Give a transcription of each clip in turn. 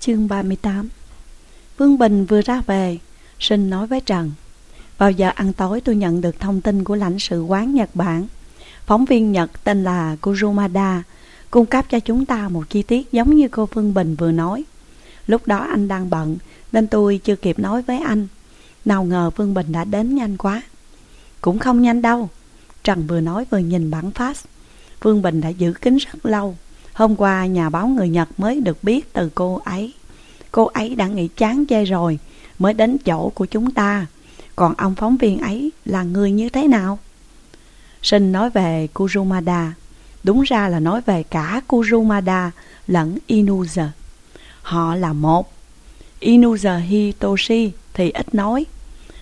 Chương 38 Vương Bình vừa ra về, Sinh nói với Trần Vào giờ ăn tối tôi nhận được thông tin của lãnh sự quán Nhật Bản. Phóng viên Nhật tên là Kurumada Cung cấp cho chúng ta một chi tiết giống như cô Phương Bình vừa nói. Lúc đó anh đang bận Nên tôi chưa kịp nói với anh. Nào ngờ Phương Bình đã đến nhanh quá. Cũng không nhanh đâu Trần vừa nói vừa nhìn bản fax Phương Bình đã giữ kín rất lâu. Hôm qua nhà báo người Nhật mới được biết từ cô ấy. Cô ấy đã nghĩ chán chê rồi, Mới đến chỗ của chúng ta. Còn ông phóng viên ấy là người như thế nào? Sinh nói về Kurumada. Đúng ra là nói về cả Kurumada lẫn Inuza. Họ là một. Inuza Hitoshi thì ít nói.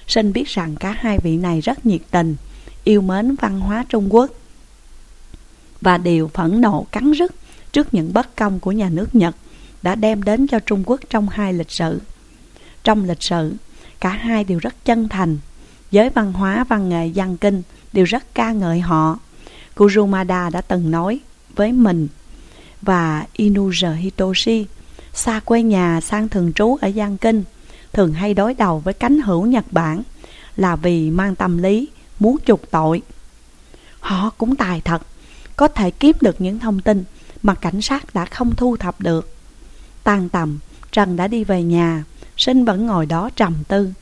Sinh biết rằng cả hai vị này rất nhiệt tình, Yêu mến văn hóa Trung Quốc. Và đều phẫn nộ cắn rứt. Trước những bất công của nhà nước Nhật Đã đem đến cho Trung Quốc trong hai lịch sử Trong lịch sử Cả hai đều rất chân thành Giới văn hóa văn nghệ văn kinh Đều rất ca ngợi họ Kurumada đã từng nói với mình và Inuzer Hitoshi xa quê nhà sang thường trú ở Giang Kinh thường hay đối đầu với cánh hữu Nhật Bản là vì mang tâm lý muốn trục tội. Họ cũng tài thật, có thể kiếm được những thông tin mà cảnh sát đã không thu thập được. Tan tầm, Trần đã đi về nhà, Sinh vẫn ngồi đó trầm tư.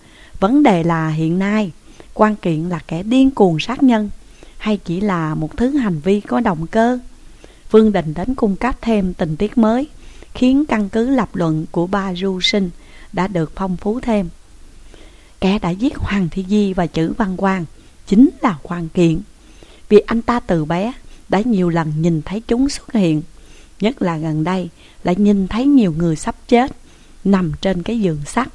Vấn đề là hiện nay, quan kiện là kẻ điên cuồng sát nhân hay chỉ là một thứ hành vi có động cơ. Vương Đình đến cung cấp thêm tình tiết mới, khiến căn cứ lập luận của ba du sinh đã được phong phú thêm. Kẻ đã giết Hoàng Thi Di và chữ Văn Quang chính là Hoàng Kiện, vì anh ta từ bé đã nhiều lần nhìn thấy chúng xuất hiện, nhất là gần đây lại nhìn thấy nhiều người sắp chết nằm trên cái giường sắt.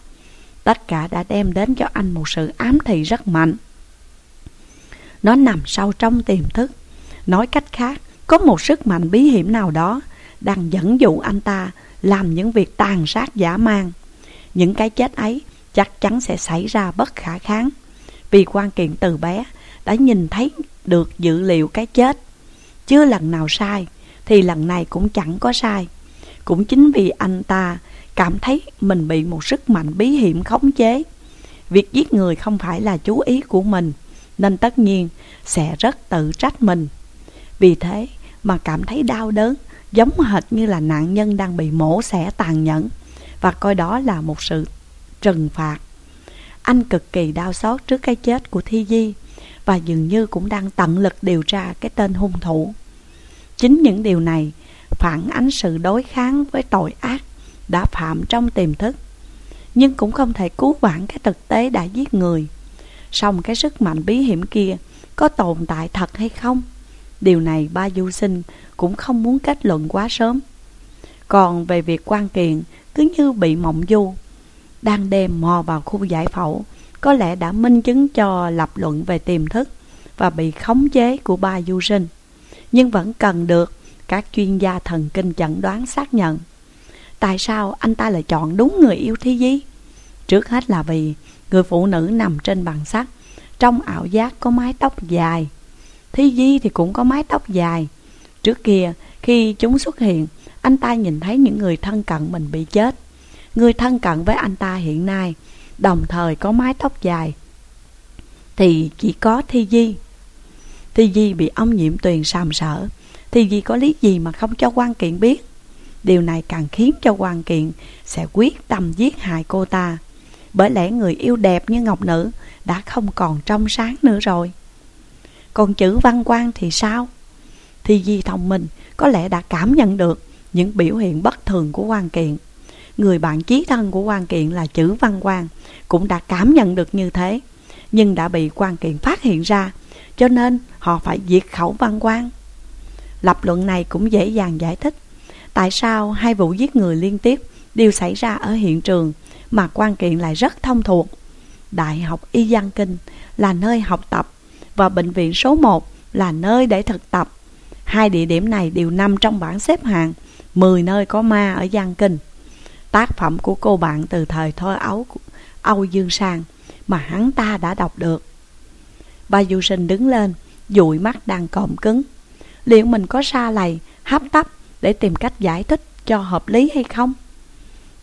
Tất cả đã đem đến cho anh một sự ám thị rất mạnh. Nó nằm sâu trong tiềm thức. Nói cách khác Có một sức mạnh bí hiểm nào đó Đang dẫn dụ anh ta Làm những việc tàn sát giả mang. Những cái chết ấy Chắc chắn sẽ xảy ra bất khả kháng. Vì quan kiện từ bé Đã nhìn thấy được dữ liệu cái chết. Chưa lần nào sai Thì lần này cũng chẳng có sai Cũng chính vì anh ta Cảm thấy mình bị một sức mạnh bí hiểm khống chế Việc giết người không phải là chú ý của mình nên tất nhiên sẽ rất tự trách mình. Vì thế mà cảm thấy đau đớn, giống hệt như là nạn nhân đang bị mổ xẻ tàn nhẫn và coi đó là một sự trừng phạt. Anh cực kỳ đau xót trước cái chết của Thi Di và dường như cũng đang tận lực điều tra cái tên hung thủ. Chính những điều này phản ánh sự đối kháng với tội ác đã phạm trong tiềm thức, nhưng cũng không thể cứu vãn cái thực tế đã giết người. Xong cái sức mạnh bí hiểm kia có tồn tại thật hay không? Điều này ba du sinh cũng không muốn kết luận quá sớm. Còn về việc quan kiện cứ như bị mộng du, đang đêm mò vào khu giải phẫu, có lẽ đã minh chứng cho lập luận về tiềm thức và bị khống chế của ba du sinh. Nhưng vẫn cần được các chuyên gia thần kinh chẩn đoán xác nhận. Tại sao anh ta lại chọn đúng người yêu Thi Di? Trước hết là vì Người phụ nữ nằm trên bàn sắt, Trong ảo giác có mái tóc dài Thi Di thì cũng có mái tóc dài Trước kia, khi chúng xuất hiện, Anh ta nhìn thấy những người thân cận mình bị chết Người thân cận với anh ta hiện nay Đồng thời có mái tóc dài, Thì chỉ có Thi Di. Thi Di bị ông nhiễm tuyền sàm sở Thi Di có lý gì mà không cho quan kiện biết? Điều này càng khiến cho quan kiện Sẽ quyết tâm giết hại cô ta. Bởi lẽ người yêu đẹp như Ngọc Nữ Đã không còn trong sáng nữa rồi. Còn chữ văn quan thì sao? Thi Di thông minh, Có lẽ đã cảm nhận được Những biểu hiện bất thường của quan kiện. Người bạn chí thân của quan kiện là chữ văn quan Cũng đã cảm nhận được như thế, Nhưng đã bị quan kiện phát hiện ra, Cho nên họ phải diệt khẩu văn quan Lập luận này cũng dễ dàng giải thích, Tại sao hai vụ giết người liên tiếp đều xảy ra ở hiện trường mà quan kiện lại rất thông thuộc. Đại học Y Giang Kinh là nơi học tập và bệnh viện số 1 là nơi để thực tập. Hai địa điểm này đều nằm trong bảng xếp hạng 10 nơi có ma ở Giang Kinh. Tác phẩm của cô bạn từ thời thơ ấu Âu Dương Sang mà hắn ta đã đọc được. Ba du sinh đứng lên, dụi mắt đang cộm cứng. Liệu mình có xa lầy, hấp tấp để tìm cách giải thích cho hợp lý hay không?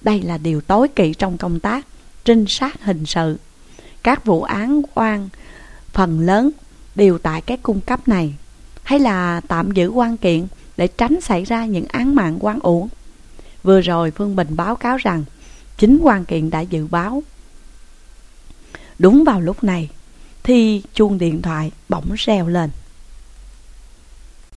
Đây là điều tối kỵ trong công tác trinh sát hình sự. Các vụ án oan phần lớn đều tại cái cung cấp này. Hay là tạm giữ quan kiện để tránh xảy ra những án mạng quan uổng. Vừa rồi Phương Bình báo cáo rằng chính quan kiện đã dự báo. Đúng vào lúc này, thì chuông điện thoại bỗng reo lên.